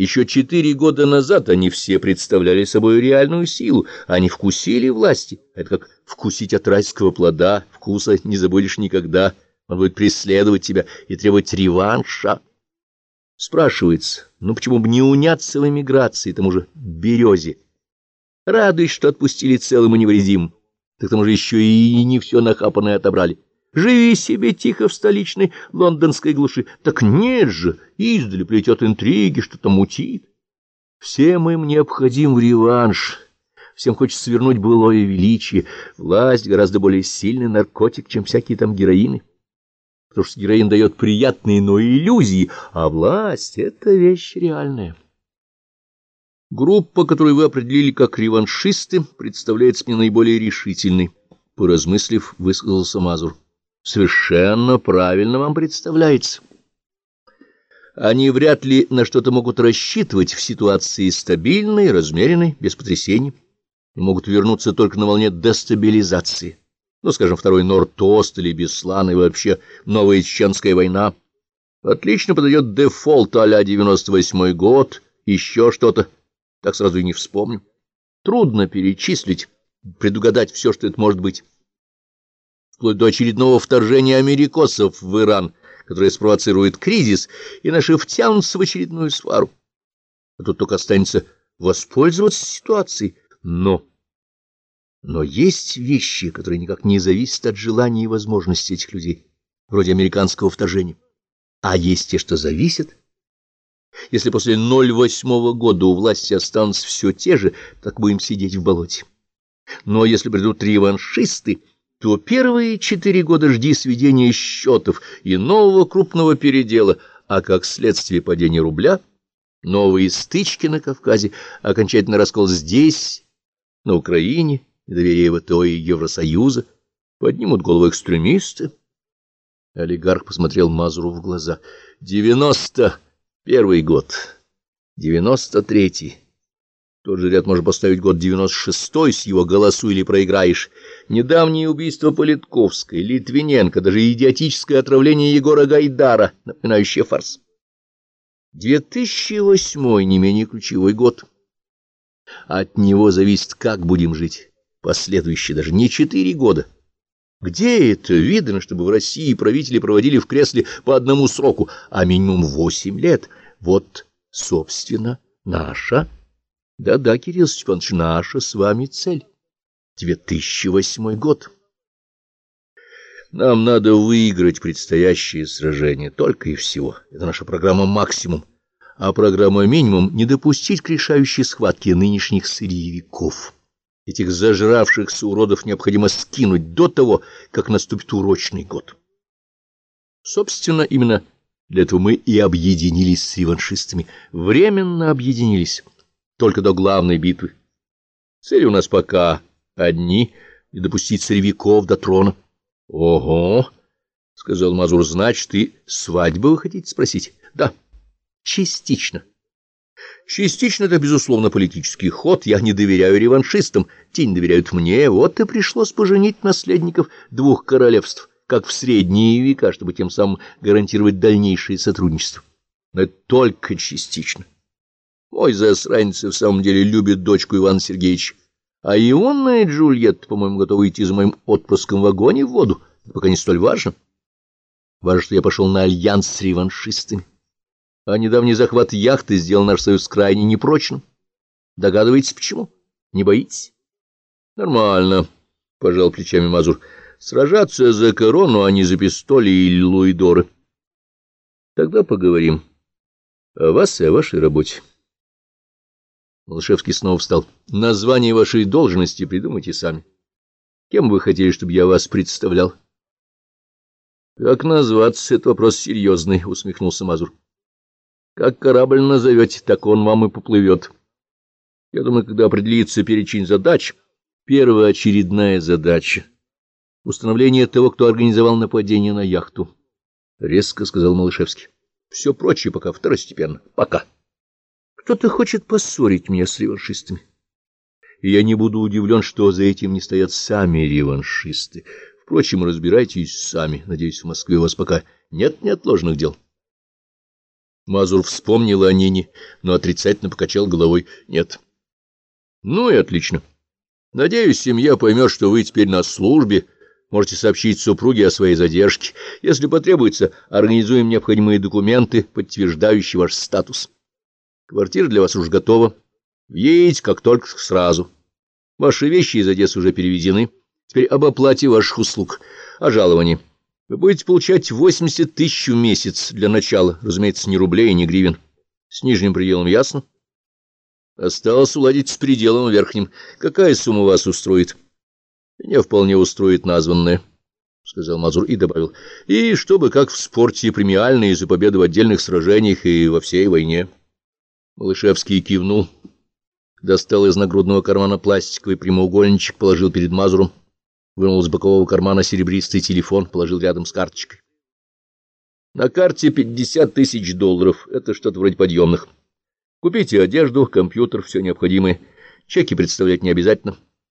Еще четыре года назад они все представляли собой реальную силу, они вкусили власти. Это как вкусить от райского плода, вкуса не забудешь никогда, он будет преследовать тебя и требовать реванша. Спрашивается, ну почему бы не уняться в эмиграции, тому же березе? Радуюсь, что отпустили целым и невредимым, так тому же еще и не все нахапанное отобрали. Живи себе тихо в столичной лондонской глуши. Так нет же, издали плетет интриги, что-то мутит. Всем им необходим реванш. Всем хочется свернуть былое величие. Власть гораздо более сильный наркотик, чем всякие там героины. Потому что героин дает приятные, но иллюзии, а власть — это вещь реальная. Группа, которую вы определили как реваншисты, представляется мне наиболее решительной. Поразмыслив, высказался Мазур. Совершенно правильно вам представляется. Они вряд ли на что-то могут рассчитывать в ситуации стабильной, размеренной, без потрясений, и могут вернуться только на волне дестабилизации. Ну, скажем, второй Нортост или Беслан и вообще новая Чеченская война. Отлично подойдет дефолт а-ля 98 год, еще что-то. Так сразу и не вспомню. Трудно перечислить, предугадать все, что это может быть вплоть до очередного вторжения америкосов в Иран, которое спровоцирует кризис, и наши втянутся в очередную свару. А тут только останется воспользоваться ситуацией. Но... Но есть вещи, которые никак не зависят от желания и возможностей этих людей, вроде американского вторжения. А есть те, что зависят. Если после 08 года у власти останутся все те же, так будем сидеть в болоте. Но если придут реваншисты, то первые четыре года жди сведения счетов и нового крупного передела, а как следствие падения рубля, новые стычки на Кавказе, окончательный раскол здесь, на Украине, недоверие ВТО и Евросоюза, поднимут голову экстремисты. Олигарх посмотрел Мазуру в глаза. «Девяносто первый год, девяносто третий». Тот же ряд можно поставить год 96-й с его «Голосу или проиграешь». Недавнее убийство Политковской, Литвиненко, даже идиотическое отравление Егора Гайдара, напоминающее фарс. 2008 не менее ключевой год. От него зависит, как будем жить. Последующие даже не четыре года. Где это видно, чтобы в России правители проводили в кресле по одному сроку, а минимум восемь лет? Вот, собственно, наша... Да-да, Кирилл Степанович, наша с вами цель. 2008 год. Нам надо выиграть предстоящее сражение, только и всего. Это наша программа «Максимум». А программа «Минимум» — не допустить к решающей схватке нынешних сырьевиков. Этих зажравшихся уродов необходимо скинуть до того, как наступит урочный год. Собственно, именно для этого мы и объединились с реваншистами. Временно объединились только до главной битвы. Цели у нас пока одни — не допустить соревиков до трона. — Ого! — сказал Мазур, — значит, ты свадьбы вы хотите спросить? — Да, частично. Частично это, безусловно, политический ход. Я не доверяю реваншистам, те не доверяют мне. Вот и пришлось поженить наследников двух королевств, как в средние века, чтобы тем самым гарантировать дальнейшее сотрудничество. Но это только частично. Мой засранец в самом деле любит дочку Ивана Сергеевича. А Ионна и Джульетта, по-моему, готовы идти за моим отпуском в вагоне в воду. Это пока не столь важно. Важно, что я пошел на альянс с реваншистами. А недавний захват яхты сделал наш союз крайне непрочным. Догадываетесь, почему? Не боитесь? Нормально, — пожал плечами Мазур. Сражаться за корону, а не за пистоли или луидоры. Тогда поговорим о вас и о вашей работе. Малышевский снова встал. Название вашей должности придумайте сами. Кем вы хотели, чтобы я вас представлял? Как назваться, это вопрос серьезный, усмехнулся Мазур. Как корабль назовете, так он вам и поплывет. Я думаю, когда определится перечень задач, первоочередная задача — установление того, кто организовал нападение на яхту, — резко сказал Малышевский. Все прочее пока второстепенно. Пока. Кто-то хочет поссорить меня с реваншистами. И я не буду удивлен, что за этим не стоят сами реваншисты. Впрочем, разбирайтесь сами. Надеюсь, в Москве у вас пока нет неотложных дел. Мазур вспомнил о Нине, но отрицательно покачал головой. Нет. Ну и отлично. Надеюсь, семья поймет, что вы теперь на службе. Можете сообщить супруге о своей задержке. Если потребуется, организуем необходимые документы, подтверждающие ваш статус. Квартира для вас уже готова. Въедете как только сразу. Ваши вещи из Одессы уже переведены. Теперь об оплате ваших услуг, о жаловании. Вы будете получать 80 тысяч в месяц для начала, разумеется, ни рублей, ни гривен. С нижним пределом ясно? Осталось уладить с пределом верхним. Какая сумма вас устроит? Меня вполне устроит названная, — сказал Мазур и добавил. И чтобы, как в спорте, премиальные за победы в отдельных сражениях и во всей войне. Малышевский кивнул, достал из нагрудного кармана пластиковый прямоугольничек, положил перед Мазуром вынул из бокового кармана серебристый телефон, положил рядом с карточкой. На карте 50 тысяч долларов. Это что-то вроде подъемных. Купите одежду, компьютер, все необходимое. Чеки представлять не обязательно.